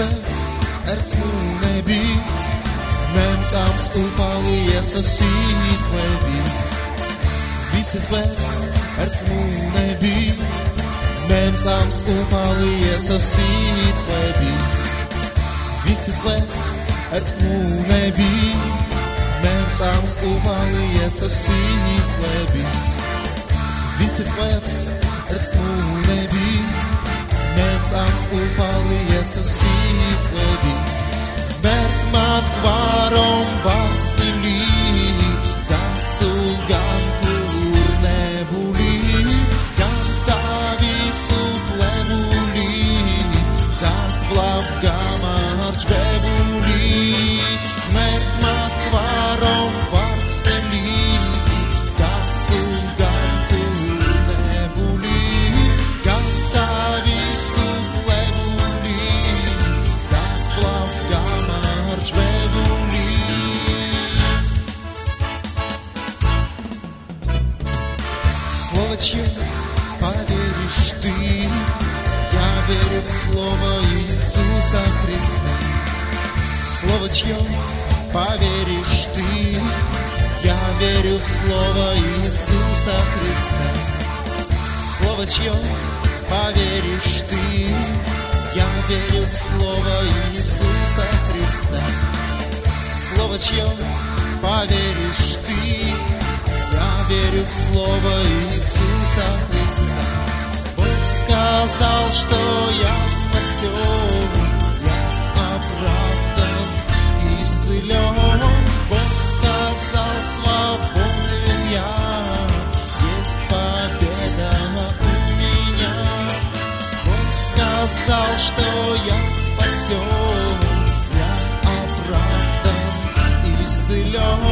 መንፈስ ዕርትሙ ነቢ መምጻም ስኡፋዊ የሰሲት ወቢት ቪስትበስ ዕርትሙ ነቢ መምጻም ስኡፋዊ የሰሲት ወቢት ቪስትበስ ዕርትሙ ነቢ መምጻም ስኡፋዊ የሰሲት ወቢት ቪስትበስ ዕርትሙ Nędzach upał jest siw łodzi, Bermat gwarą Слово Иисуса Христа. Слово чье поверишь ты? Я верю в Слово Иисуса Христа. Слово чье поверишь ты? Я верю в Слово Иисуса Христа. Слово чье поверишь ты? Я верю в Слово Иисуса Христа. Сказал, что я спасен, я оправдан исцелен. Бог сказал, свободен я, есть победа у меня. Бог сказал, что я спасен, я оправдан исцелен.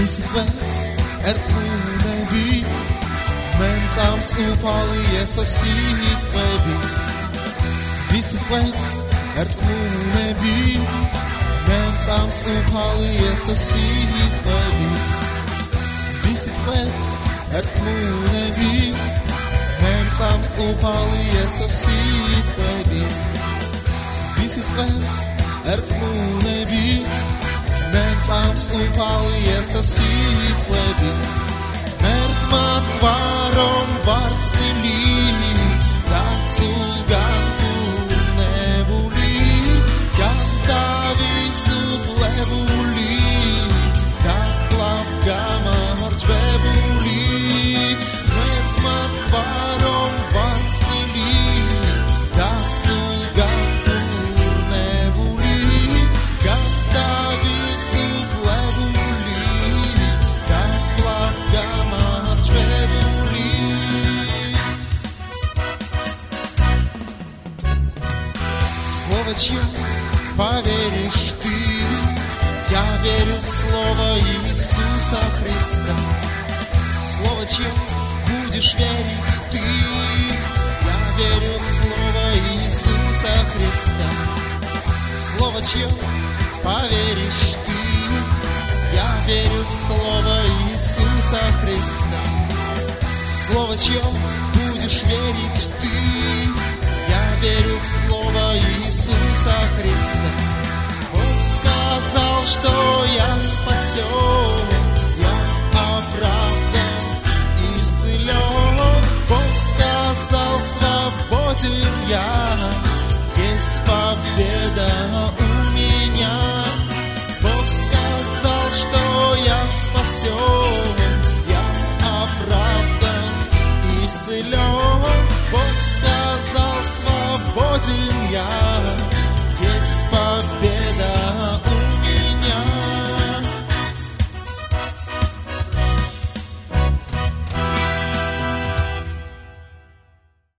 Visvērs ir plūmēvī, mēncāms upālies asīt bēbīs. Visvērs ir plūmēvī, mēncāms upālies asīt bēbīs. Visvērs ir plūmēvī, mēncāms upālies asīt bēbīs. Visvērs ir plūmēvī, mēncāms upālies asīt bēbīs. I'm stuck sam spływały jest a sweet baby. Чье поверишь ты? Я верю в Слово Иисуса Христа. Слово чье будешь верить ты? Я верю в Слово Иисуса Христа. Слово чье поверишь ты? Я верю в Слово Иисуса Христа. Слово чье будешь верить ты? Я верю в Иисуса Христа. Бог сказал, что я спасен, я оправдан исцелен. Бог сказал, свободен я, есть победа у меня. Бог сказал, что я спасен, я оправдан исцелен. Бог сказал, свободен я,